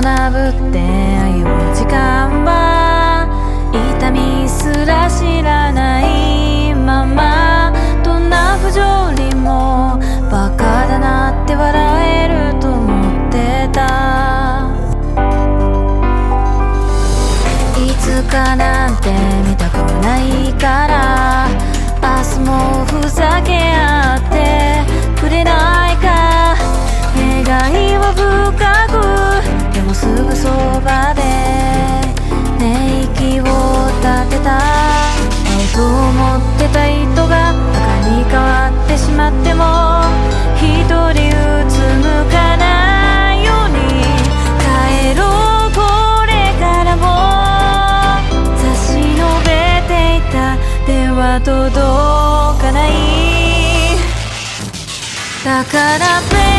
ぶって歩む時間は痛みすら知らないままどんな不条理もバカだなって笑えると思ってたいつかなんて見たくないから明日もふざけ合ってくれないか願いは深くは届かない。だから